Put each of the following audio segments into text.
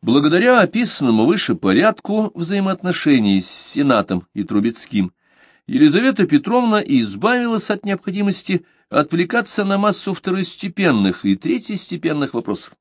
Благодаря описанному выше порядку взаимоотношений с Сенатом и Трубецким, Елизавета Петровна избавилась от необходимости отвлекаться на массу второстепенных и третьестепенных вопросов.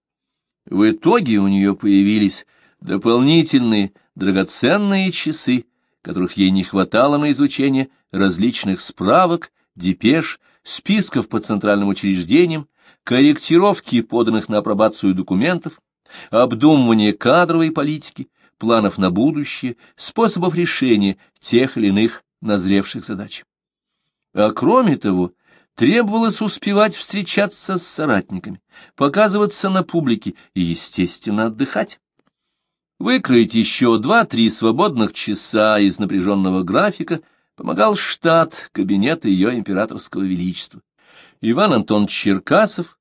В итоге у нее появились дополнительные драгоценные часы, которых ей не хватало на изучение различных справок, депеш, списков по центральным учреждениям, корректировки поданных на апробацию документов, обдумывание кадровой политики, планов на будущее, способов решения тех или иных назревших задач. А кроме того, требовалось успевать встречаться с соратниками, показываться на публике и, естественно, отдыхать. Выкроить еще два-три свободных часа из напряженного графика помогал штат кабинета ее императорского величества. Иван Антонович Черкасов,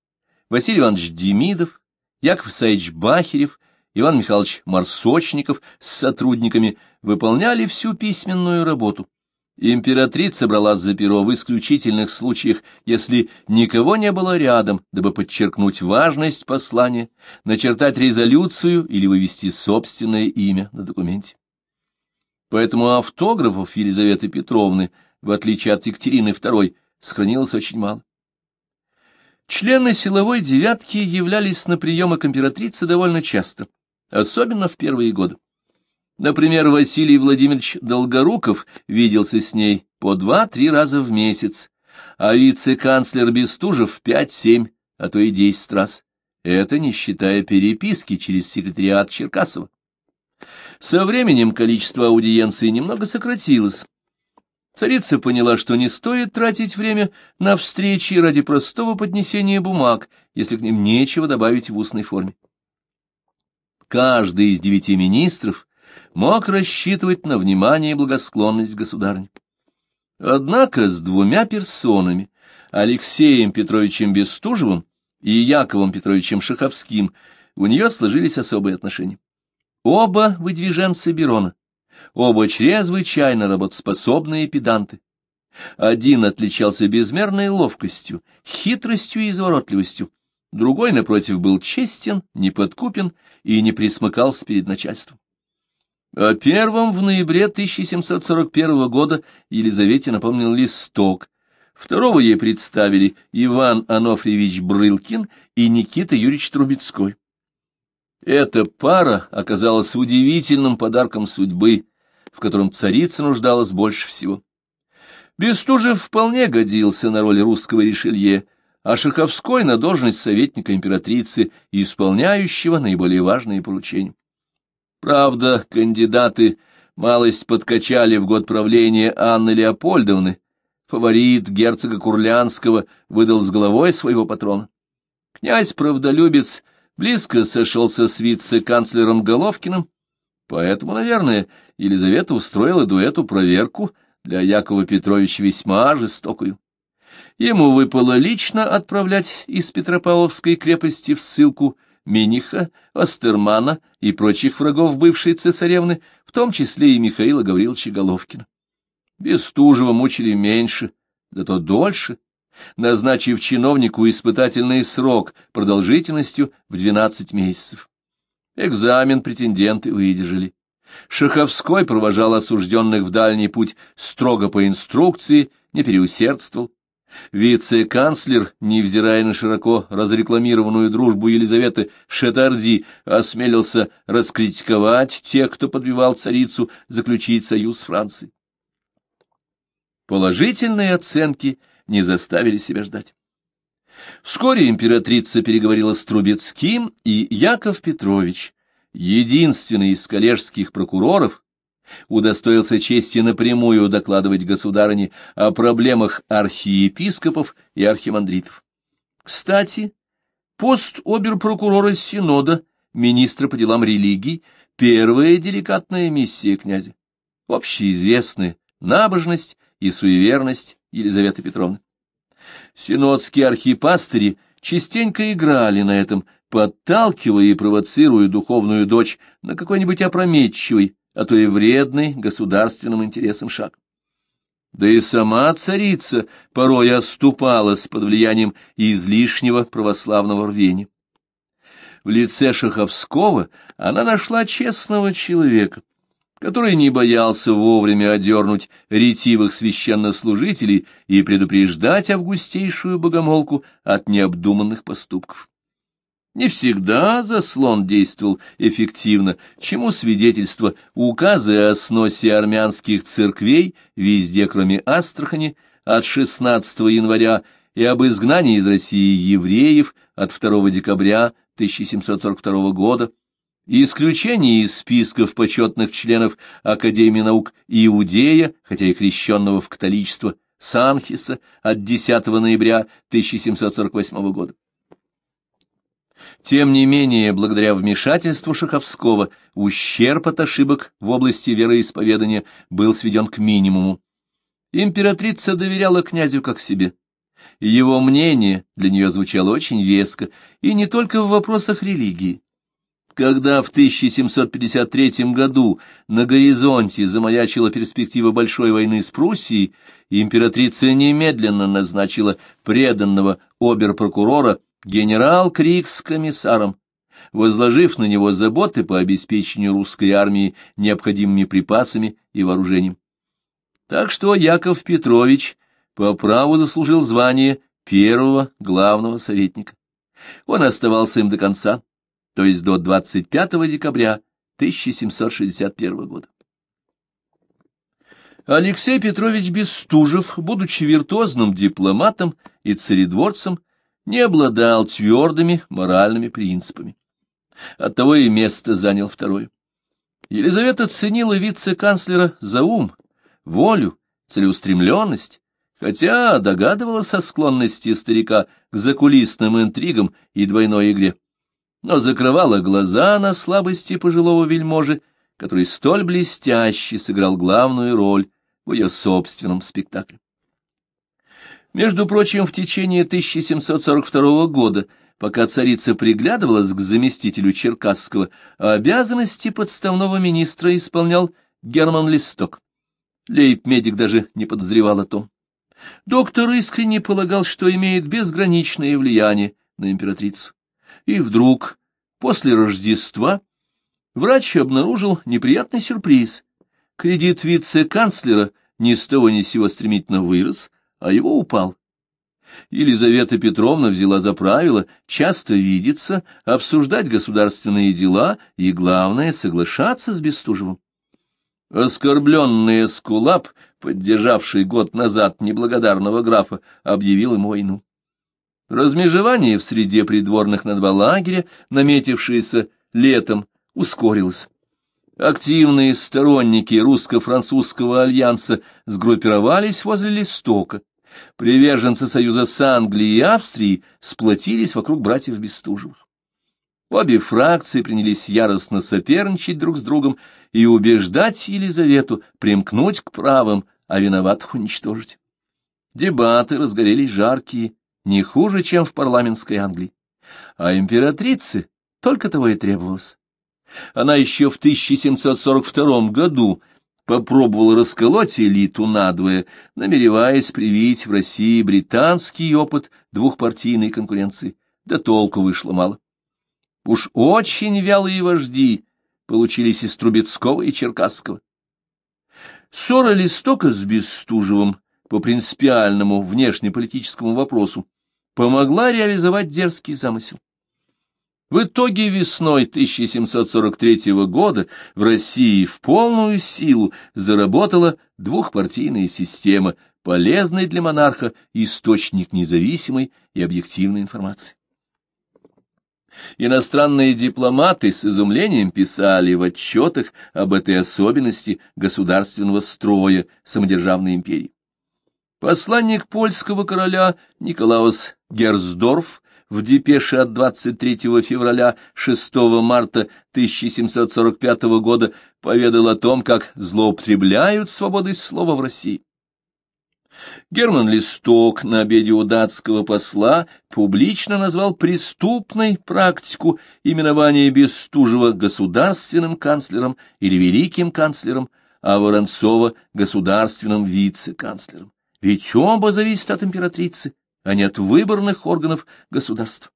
Василий Иванович Демидов, Яков Исаевич Бахерев, Иван Михайлович Марсочников с сотрудниками выполняли всю письменную работу. Императрица брала за перо в исключительных случаях, если никого не было рядом, дабы подчеркнуть важность послания, начертать резолюцию или вывести собственное имя на документе. Поэтому автографов Елизаветы Петровны, в отличие от Екатерины II, сохранилось очень мало. Члены силовой девятки являлись на приемы к императрице довольно часто, особенно в первые годы. Например, Василий Владимирович Долгоруков виделся с ней по два-три раза в месяц, а вице-канцлер Бестужев пять-семь, а то и десять раз. Это не считая переписки через секретариат Черкасова. Со временем количество аудиенций немного сократилось. Царица поняла, что не стоит тратить время на встречи ради простого поднесения бумаг, если к ним нечего добавить в устной форме. Каждый из девяти министров мог рассчитывать на внимание и благосклонность государни. Однако с двумя персонами, Алексеем Петровичем Бестужевым и Яковом Петровичем Шаховским, у нее сложились особые отношения. Оба выдвиженцы Берона, оба чрезвычайно работоспособные педанты. Один отличался безмерной ловкостью, хитростью и изворотливостью, другой, напротив, был честен, неподкупен и не присмыкался перед начальством. О первом в ноябре 1741 года Елизавете напомнил листок. Второго ей представили Иван Анофриевич Брылкин и Никита Юрьевич Трубецкой. Эта пара оказалась удивительным подарком судьбы, в котором царица нуждалась больше всего. Бестужев вполне годился на роль русского Ришелье, а Шаховской — на должность советника императрицы исполняющего наиболее важные поручения. Правда, кандидаты малость подкачали в год правления Анны Леопольдовны. Фаворит герцога Курлянского выдал с головой своего патрона. Князь-правдолюбец близко сошелся с вице-канцлером Головкиным, поэтому, наверное, Елизавета устроила дуэту проверку для Якова Петровича весьма жестокую. Ему выпало лично отправлять из Петропавловской крепости в ссылку Миниха, Остермана и прочих врагов бывшей цесаревны, в том числе и Михаила Гавриловича Головкина. Бестужева мучили меньше, зато дольше, назначив чиновнику испытательный срок продолжительностью в 12 месяцев. Экзамен претенденты выдержали. Шаховской провожал осужденных в дальний путь строго по инструкции, не переусердствовал, Вице-канцлер, невзирая на широко разрекламированную дружбу Елизаветы Шетарди, осмелился раскритиковать тех, кто подбивал царицу заключить союз с Францией. Положительные оценки не заставили себя ждать. Вскоре императрица переговорила с Трубецким, и Яков Петрович, единственный из коллежских прокуроров, удостоился чести напрямую докладывать государыне о проблемах архиепископов и архимандритов. Кстати, пост оберпрокурора Синода, министра по делам религий, первая деликатная миссия князя. Общеизвестная набожность и суеверность Елизаветы Петровны. Синодские архипастыри частенько играли на этом, подталкивая и провоцируя духовную дочь на какой-нибудь опрометчивый, а то и вредный государственным интересам шаг. Да и сама царица порой оступалась под влиянием излишнего православного рвения. В лице Шаховского она нашла честного человека, который не боялся вовремя одернуть ретивых священнослужителей и предупреждать августейшую богомолку от необдуманных поступков. Не всегда заслон действовал эффективно, чему свидетельство указы о сносе армянских церквей везде, кроме Астрахани, от 16 января и об изгнании из России евреев от 2 декабря 1742 года, исключение из списков почетных членов Академии наук Иудея, хотя и крещенного в католичество, Санхиса от 10 ноября 1748 года. Тем не менее, благодаря вмешательству Шаховского, ущерб от ошибок в области вероисповедания был сведен к минимуму. Императрица доверяла князю как себе. Его мнение для нее звучало очень веско, и не только в вопросах религии. Когда в 1753 году на горизонте замаячила перспектива большой войны с Пруссией, императрица немедленно назначила преданного обер-прокурора генерал Крикс комиссаром, возложив на него заботы по обеспечению русской армии необходимыми припасами и вооружением. Так что Яков Петрович по праву заслужил звание первого главного советника. Он оставался им до конца, то есть до 25 декабря 1761 года. Алексей Петрович Бестужев, будучи виртуозным дипломатом и царедворцем, не обладал твердыми моральными принципами. Оттого и место занял второе. Елизавета ценила вице-канцлера за ум, волю, целеустремленность, хотя догадывалась о склонности старика к закулисным интригам и двойной игре, но закрывала глаза на слабости пожилого вельможи, который столь блестяще сыграл главную роль в ее собственном спектакле. Между прочим, в течение 1742 года, пока царица приглядывалась к заместителю Черкасского, обязанности подставного министра исполнял Герман Листок. Лейб-медик даже не подозревал о том. Доктор искренне полагал, что имеет безграничное влияние на императрицу. И вдруг, после Рождества, врач обнаружил неприятный сюрприз. Кредит вице-канцлера ни с того ни с сего стремительно вырос, а его упал. Елизавета Петровна взяла за правило часто видеться, обсуждать государственные дела и, главное, соглашаться с Бестужевым. Оскорбленный Эскулап, поддержавший год назад неблагодарного графа, объявил ему войну. Размежевание в среде придворных на два лагеря, наметившееся летом, ускорилось. Активные сторонники русско-французского альянса сгруппировались возле Листока. Приверженцы союза с Англией и Австрией сплотились вокруг братьев Бестужевых. Обе фракции принялись яростно соперничать друг с другом и убеждать Елизавету примкнуть к правым, а виноватых уничтожить. Дебаты разгорелись жаркие, не хуже, чем в парламентской Англии. А императрице только того и требовалось. Она еще в 1742 году попробовала расколоть элиту надвое, намереваясь привить в России британский опыт двухпартийной конкуренции. Да толку вышло мало. Уж очень вялые вожди получились из Трубецкого и Черкасского. Ссора Листока с Бестужевым по принципиальному внешнеполитическому вопросу помогла реализовать дерзкий замысел. В итоге весной 1743 года в России в полную силу заработала двухпартийная система, полезный для монарха источник независимой и объективной информации. Иностранные дипломаты с изумлением писали в отчетах об этой особенности государственного строя самодержавной империи. Посланник польского короля Николаус Герсдорф в депеше от 23 февраля 6 марта 1745 года поведал о том, как злоупотребляют свободой слова в России. Герман Листок на обеде у датского посла публично назвал преступной практику именования Бестужева государственным канцлером или великим канцлером, а Воронцова — государственным вице-канцлером. Ведь оба зависят от императрицы, а не от выборных органов государства.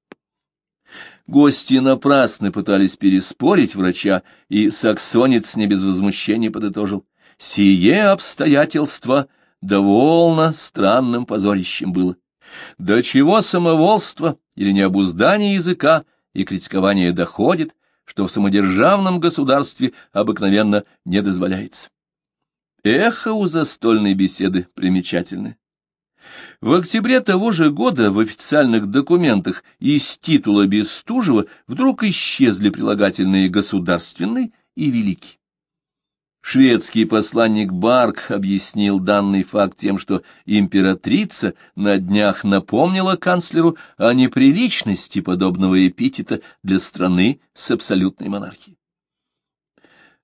Гости напрасно пытались переспорить врача, и саксонец не без возмущения подытожил. Сие обстоятельство довольно странным позорищем было. До чего самоволство или необуздание языка и критикование доходит, что в самодержавном государстве обыкновенно не дозволяется. Эхо у застольной беседы примечательное. В октябре того же года в официальных документах из титула Бестужева вдруг исчезли прилагательные «государственный» и «великий». Шведский посланник Барк объяснил данный факт тем, что императрица на днях напомнила канцлеру о неприличности подобного эпитета для страны с абсолютной монархией.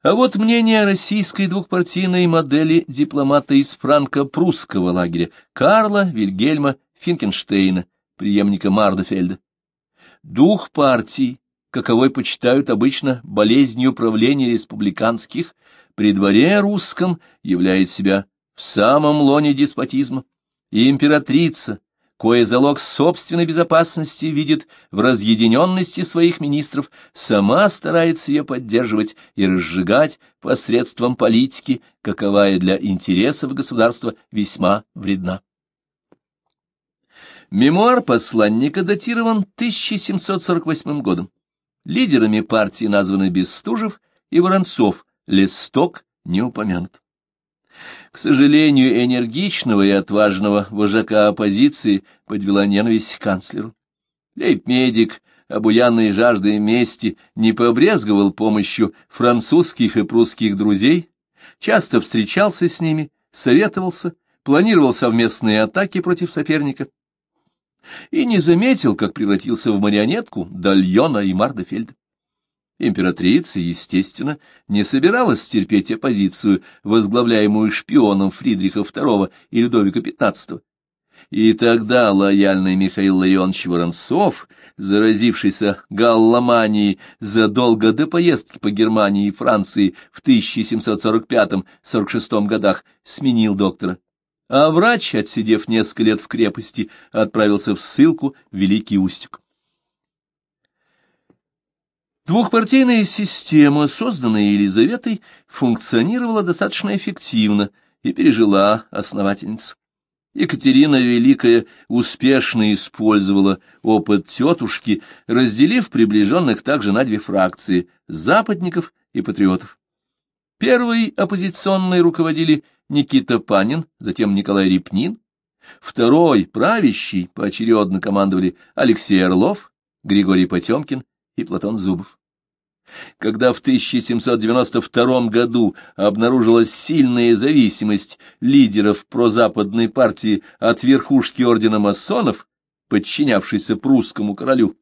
А вот мнение российской двухпартийной модели дипломата из франко-прусского лагеря Карла Вильгельма Финкенштейна, преемника Мардефельда. Дух партии, каковой почитают обычно болезнью правления республиканских, при дворе русском являет себя в самом лоне деспотизма, и императрица, кое залог собственной безопасности видит в разъединенности своих министров, сама старается ее поддерживать и разжигать посредством политики, каковая для интересов государства весьма вредна. Мемуар посланника датирован 1748 годом. Лидерами партии названы Бестужев и Воронцов, листок не упомянут. К сожалению, энергичного и отважного вожака оппозиции подвела ненависть к канцлеру. Лейб-медик, обуянный жаждой мести, не побрезговал помощью французских и прусских друзей, часто встречался с ними, советовался, планировал совместные атаки против соперника и не заметил, как превратился в марионетку Дальона и Мардефельда. Императрица, естественно, не собиралась терпеть оппозицию, возглавляемую шпионом Фридриха II и Людовика XV. И тогда лояльный Михаил Ларионович Воронцов, заразившийся галломанией задолго до поездки по Германии и Франции в 1745-46 годах, сменил доктора. А врач, отсидев несколько лет в крепости, отправился в ссылку в Великий Устюг. Двухпартийная система, созданная Елизаветой, функционировала достаточно эффективно и пережила основательницу. Екатерина Великая успешно использовала опыт тетушки, разделив приближенных также на две фракции – западников и патриотов. Первый оппозиционной руководили Никита Панин, затем Николай Репнин. Второй, правящий, поочередно командовали Алексей Орлов, Григорий Потемкин и Платон Зубов. Когда в 1792 году обнаружилась сильная зависимость лидеров прозападной партии от верхушки ордена масонов, подчинявшейся прусскому королю,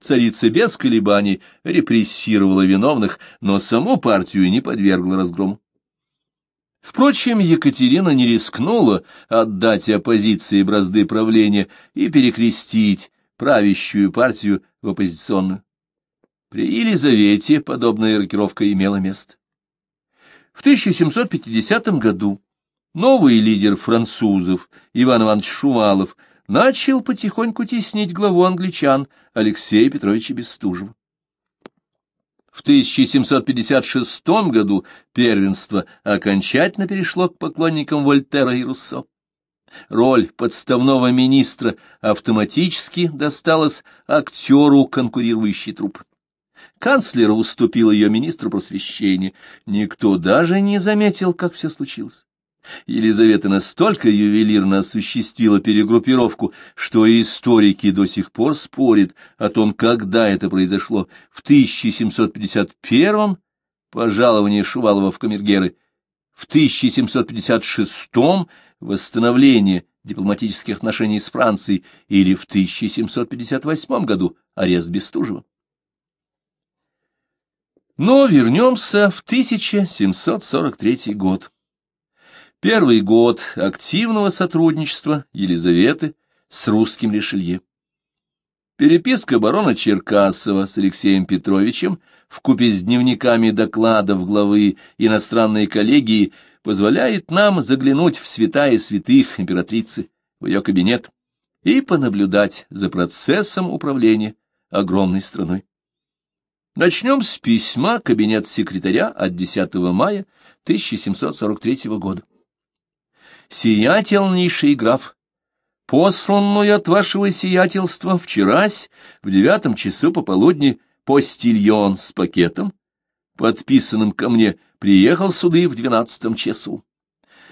царица без колебаний репрессировала виновных, но саму партию не подвергла разгрому. Впрочем, Екатерина не рискнула отдать оппозиции бразды правления и перекрестить правящую партию в оппозиционную. При Елизавете подобная рокировка имела место. В 1750 году новый лидер французов Иван Иванович Шувалов начал потихоньку теснить главу англичан Алексея Петровича Бестужева. В 1756 году первенство окончательно перешло к поклонникам Вольтера и Руссо. Роль подставного министра автоматически досталась актеру конкурирующей труппы. Канцлер уступил ее министру просвещения. Никто даже не заметил, как все случилось. Елизавета настолько ювелирно осуществила перегруппировку, что историки до сих пор спорят о том, когда это произошло, в 1751-м пожалование Шувалова в камергеры, в 1756-м восстановление дипломатических отношений с Францией или в 1758 году арест Бестужева. Но вернемся в 1743 год. Первый год активного сотрудничества Елизаветы с русским Ришелье. Переписка барона Черкасова с Алексеем Петровичем вкупе с дневниками докладов главы иностранной коллегии позволяет нам заглянуть в святая святых императрицы, в ее кабинет, и понаблюдать за процессом управления огромной страной. Начнем с письма кабинет секретаря от 10 мая 1743 года. «Сиятельнейший граф, посланную от вашего сиятельства вчерась в девятом часу пополудни постильон с пакетом, подписанным ко мне, приехал суды в двенадцатом часу.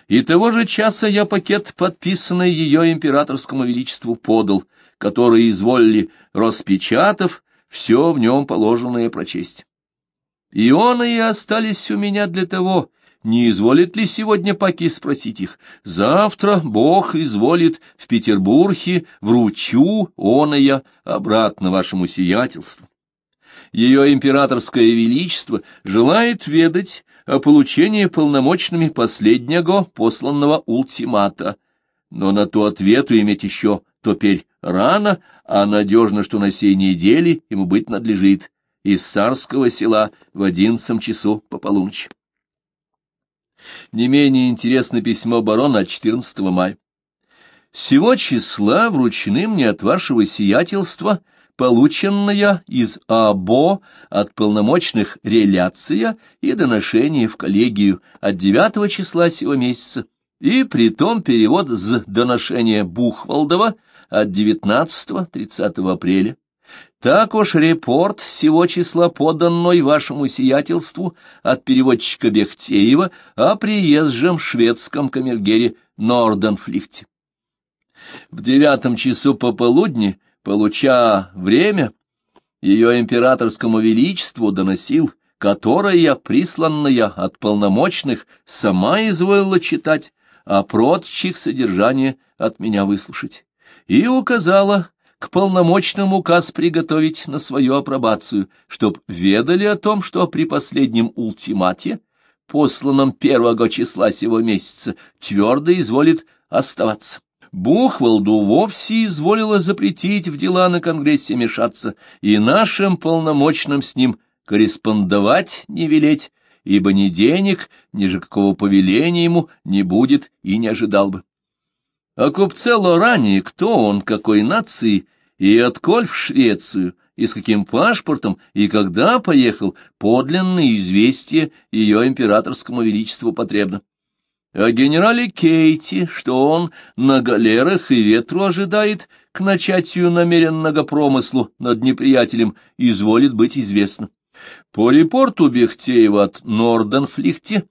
И того же часа я пакет, подписанный ее императорскому величеству, подал, который изволили, распечатав, все в нем положенное прочесть. Ионы и остались у меня для того, не изволит ли сегодня Паки спросить их. Завтра Бог изволит в Петербурге, вручу оная обратно вашему сиятельству. Ее императорское величество желает ведать о получении полномочными последнего посланного ультимата, но на то ответу иметь еще теперь рано, а надежно, что на сей неделе ему быть надлежит, из царского села в одиннадцатом часу по полуночи. Не менее интересно письмо барона от 14 мая. Сего числа вручены мне от вашего сиятельства полученная из АБО от полномочных реляция и доношение в коллегию от 9 числа сего месяца, и притом перевод с доношения Бухвалдова от 19-30 апреля. Так уж репорт сего числа поданной вашему сиятельству от переводчика Бехтеева о приезжем шведском камергере Норденфлихте. В девятом часу пополудни, получа время, ее императорскому величеству доносил, которая, присланная от полномочных, сама изволила читать, а прочих содержание от меня выслушать, и указала, к полномочным указ приготовить на свою апробацию, чтоб ведали о том, что при последнем ультимате, посланном первого числа сего месяца, твердо изволит оставаться. Бухвалду вовсе изволила запретить в дела на Конгрессе мешаться и нашим полномочным с ним корреспондовать не велеть, ибо ни денег, ни же какого повеления ему не будет и не ожидал бы. О купце Лоране, кто он, какой нации, и отколь в Швецию, и с каким паспортом, и когда поехал, подлинное известие ее императорскому величеству потребно. О генерале Кейти, что он на галерах и ветру ожидает к начатию намеренного промыслу над неприятелем, изволит быть известно. По репорту Бехтеева от Норденфлихте,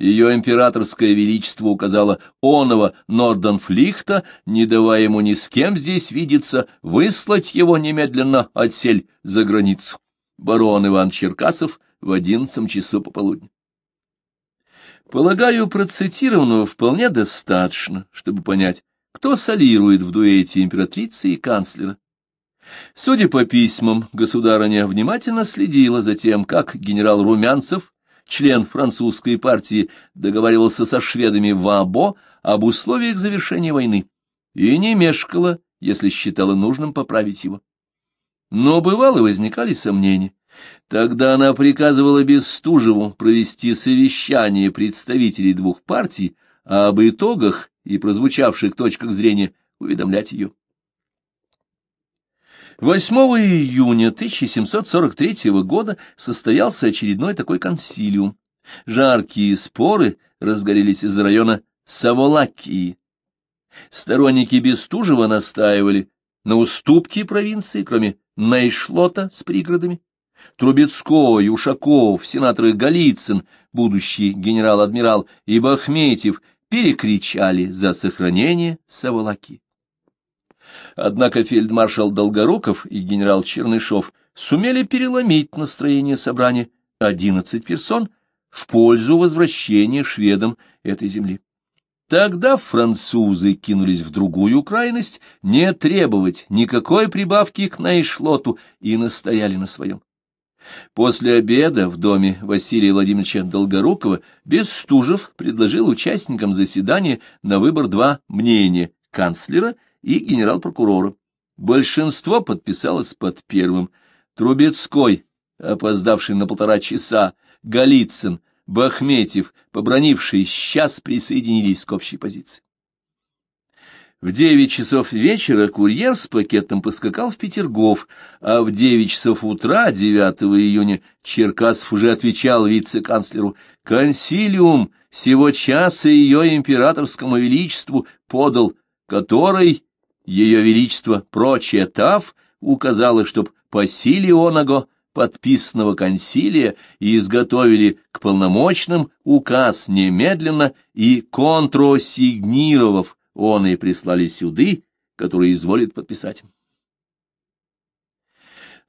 ее императорское величество указало оного Норденфлихта, не давая ему ни с кем здесь видеться, выслать его немедленно отсель за границу. Барон Иван Черкасов в одиннадцатом часу пополудни. Полагаю, процитированного вполне достаточно, чтобы понять, кто солирует в дуэте императрицы и канцлера. Судя по письмам, государыня внимательно следила за тем, как генерал Румянцев член французской партии, договаривался со шведами в Або об условиях завершения войны и не мешкала, если считала нужным поправить его. Но бывало возникали сомнения. Тогда она приказывала Бестужеву провести совещание представителей двух партий, а об итогах и прозвучавших точках зрения уведомлять ее. 8 июня 1743 года состоялся очередной такой консилиум. Жаркие споры разгорелись из района Саволакии. Сторонники Бестужева настаивали на уступки провинции, кроме Нейшлота с пригородами. Трубецкой, Ушаков, сенаторы Голицын, будущий генерал-адмирал и Бахметьев перекричали за сохранение Саволаки. Однако фельдмаршал Долгоруков и генерал Чернышов сумели переломить настроение собрания 11 персон в пользу возвращения шведам этой земли. Тогда французы кинулись в другую крайность, не требовать никакой прибавки к Нейшлоту и настояли на своем. После обеда в доме Василия Владимировича Долгорукова Бестужев предложил участникам заседания на выбор два мнения — канцлера и генерал-прокурора. Большинство подписалось под первым. Трубецкой, опоздавший на полтора часа, Голицын, Бахметьев, побронивший, сейчас присоединились к общей позиции. В девять часов вечера курьер с пакетом поскакал в Петергоф, а в девять часов утра, 9 июня, Черкасов уже отвечал вице-канцлеру «Консилиум сего часа ее императорскому величеству подал, который, ее величество, прочетав, указало, чтоб по силе оного подписанного консилия изготовили к полномочным указ немедленно и контросигнировав он и прислали сюды, который изволит подписать.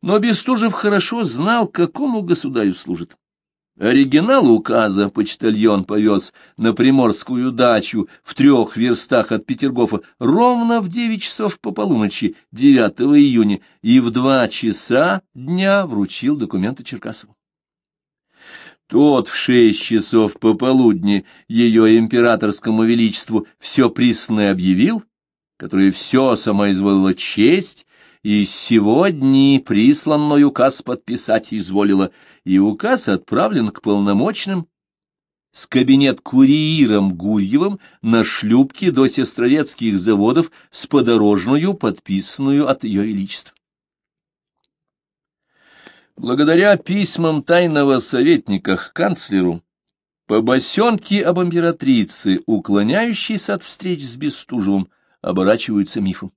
Но Бестужев хорошо знал, какому государю служит. Оригинал указа почтальон повез на Приморскую дачу в трех верстах от Петергофа ровно в девять часов по полуночи 9 июня и в два часа дня вручил документы Черкасову. Тот в шесть часов пополудни ее императорскому величеству все присное объявил, которое все самоизволило честь, и сегодня присланный указ подписать изволила, и указ отправлен к полномочным с кабинет курииром Гурьевым на шлюпке до сестрорецких заводов с подорожную, подписанную от ее величества. Благодаря письмам тайного советника к канцлеру, побосенки об императрице, уклоняющиеся от встреч с Бестужевым, оборачиваются мифом.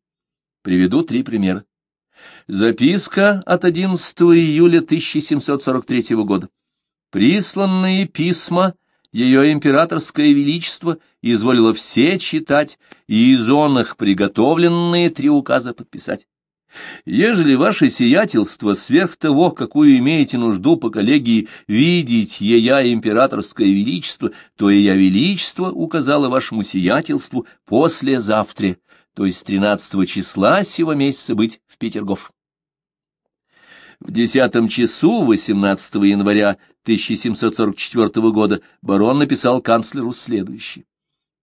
Приведу три примера. Записка от 11 июля 1743 года. Присланные письма ее императорское величество изволило все читать и из он приготовленные три указа подписать. Ежели ваше сиятельство сверх того, какую имеете нужду по коллегии видеть ея императорское величество, то и я величество указало вашему сиятельству послезавтра, то есть 13 числа сего месяца быть в Петергоф. В десятом часу 18 января 1744 года барон написал канцлеру следующее.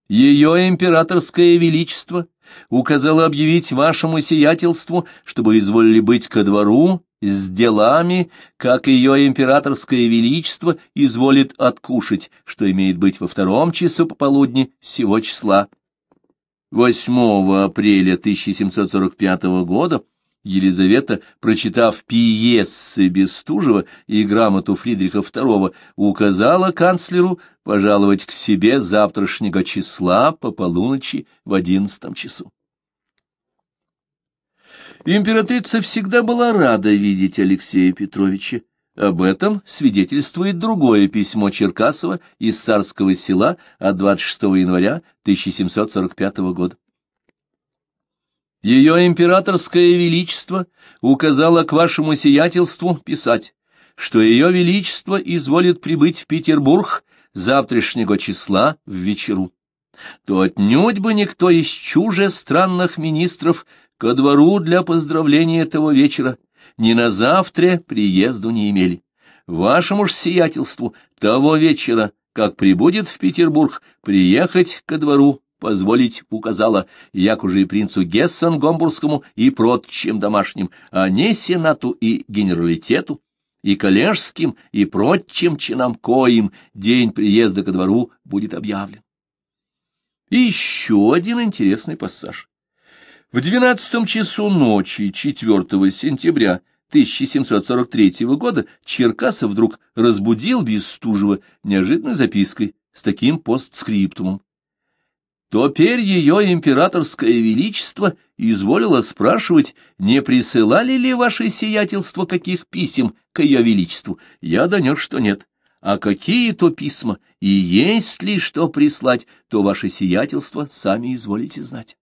Ее императорское величество указало объявить вашему сиятельству, чтобы изволили быть ко двору с делами, как ее императорское величество изволит откушать, что имеет быть во втором часу пополудни сего числа. 8 апреля 1745 года Елизавета, прочитав пьесы Бестужева и грамоту Фридриха II, указала канцлеру пожаловать к себе завтрашнего числа по полуночи в одиннадцатом часу. Императрица всегда была рада видеть Алексея Петровича. Об этом свидетельствует другое письмо Черкасова из Царского села от 26 января 1745 года. Ее императорское величество указало к вашему сиятельству писать, что ее величество изволит прибыть в Петербург завтрашнего числа в вечеру. То отнюдь бы никто из чуже странных министров ко двору для поздравления этого вечера ни на завтра приезду не имели. Вашему ж сиятельству того вечера, как прибудет в Петербург, приехать ко двору позволить указала, як уже и принцу Гессен Гомбургскому и прочим домашним, а не сенату и генералитету, и коллежским, и прочим чинам коим день приезда ко двору будет объявлен. И еще один интересный пассаж. В двенадцатом часу ночи 4 сентября 1743 года Черкасов вдруг разбудил Бестужева неожиданной запиской с таким постскриптумом теперь ее императорское величество изволило спрашивать, не присылали ли ваше сиятельство каких писем к ее величеству. Я донес, что нет. А какие то письма, и есть ли что прислать, то ваше сиятельство сами изволите знать.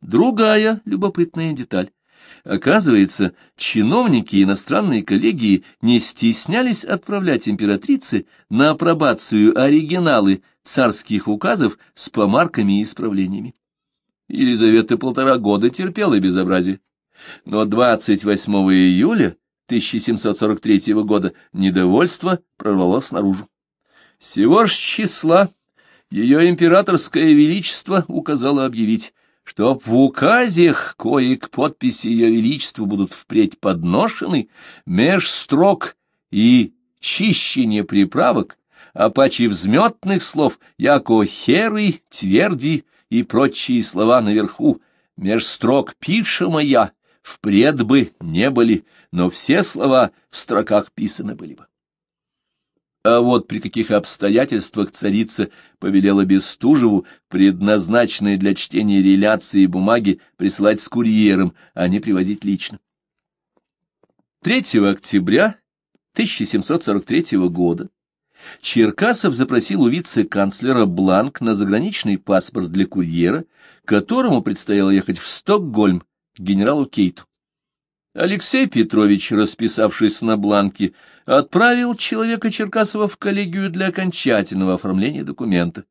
Другая любопытная деталь. Оказывается, чиновники иностранной коллегии не стеснялись отправлять императрице на апробацию оригиналы царских указов с помарками и исправлениями. Елизавета полтора года терпела безобразие, но 28 июля 1743 года недовольство прорвалось наружу. Сего ж числа ее императорское величество указало объявить, что в указах, кои к подписи ее величества будут впредь подношены, меж строк и чищение приправок, а паче взметных слов, яко херы, тверди, и прочие слова наверху, меж строк пиша моя, впред бы не были, но все слова в строках писаны были бы. А вот при каких обстоятельствах царица повелела Бестужеву, предназначенные для чтения реляции бумаги, присылать с курьером, а не привозить лично. 3 октября 1743 года Черкасов запросил у вице-канцлера бланк на заграничный паспорт для курьера, которому предстояло ехать в Стокгольм к генералу Кейту. Алексей Петрович, расписавшись на бланке, отправил человека Черкасова в коллегию для окончательного оформления документа.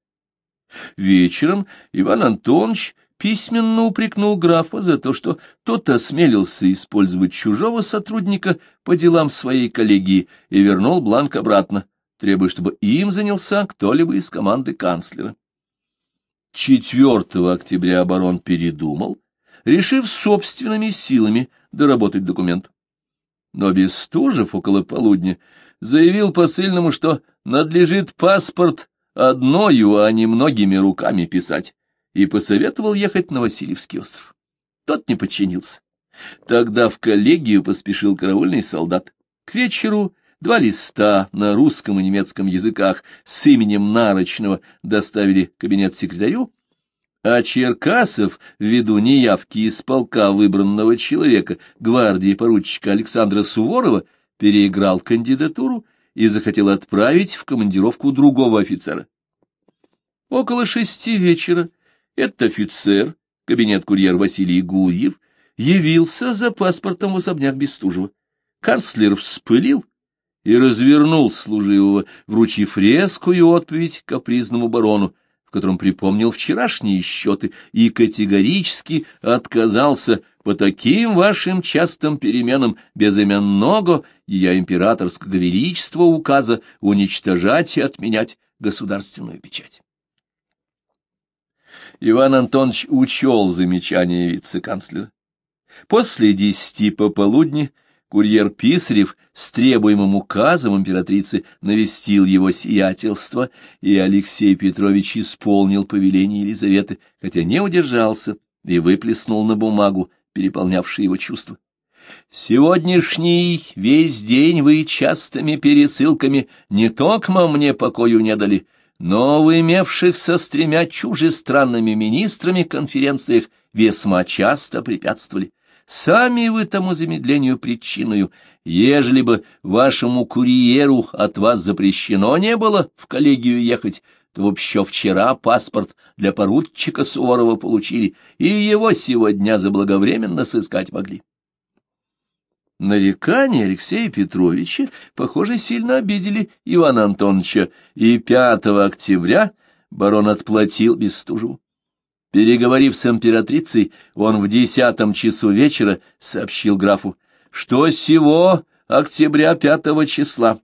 Вечером Иван Антонович письменно упрекнул графа за то, что тот осмелился использовать чужого сотрудника по делам своей коллегии и вернул бланк обратно, требуя, чтобы им занялся кто-либо из команды канцлера. 4 октября оборон передумал, решив собственными силами доработать документ. Но Бестужев около полудня заявил посыльному, что надлежит паспорт одною, а не многими руками писать, и посоветовал ехать на Васильевский остров. Тот не подчинился. Тогда в коллегию поспешил караульный солдат. К вечеру два листа на русском и немецком языках с именем Нарочного доставили кабинет секретарю, а Черкасов, ввиду неявки из полка выбранного человека, гвардии поручика Александра Суворова, переиграл кандидатуру и захотел отправить в командировку другого офицера. Около шести вечера этот офицер, кабинет-курьер Василий Гурьев, явился за паспортом в особняк Бестужева. Канцлер вспылил и развернул служивого, вручив резкую отповедь капризному барону, в котором припомнил вчерашние счеты и категорически отказался по таким вашим частым переменам безыменного я императорского величества указа уничтожать и отменять государственную печать. Иван Антонович учел замечание вице-канцлера. После десяти пополудни Курьер Писарев с требуемым указом императрицы навестил его сиятельство, и Алексей Петрович исполнил повеление Елизаветы, хотя не удержался и выплеснул на бумагу, переполнявшие его чувства. «Сегодняшний весь день вы частыми пересылками не только мне покою не дали, но в имевшихся с тремя чужестранными министрами конференциях весьма часто препятствовали. Сами вы тому замедлению причиною, ежели бы вашему курьеру от вас запрещено не было в коллегию ехать, то вообще вчера паспорт для поручика Суворова получили, и его сегодня заблаговременно сыскать могли. Нарекания Алексея Петровича, похоже, сильно обидели Ивана Антоновича, и 5 октября барон отплатил Бестужеву. Переговорив с императрицей, он в десятом часу вечера сообщил графу, что сего октября пятого числа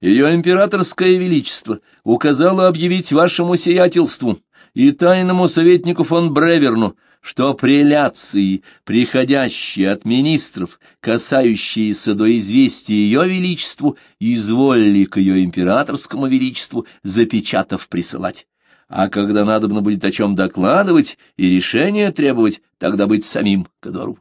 ее императорское величество указало объявить вашему сиятельству и тайному советнику фон Бреверну, что преляции, приходящие от министров, касающиеся до известия ее величеству, изволили к ее императорскому величеству, запечатав присылать а когда надобно будет о чем докладывать и решение требовать, тогда быть самим ко двору.